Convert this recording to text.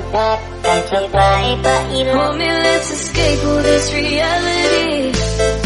look back at bye-bye. Me let's escape all this reality.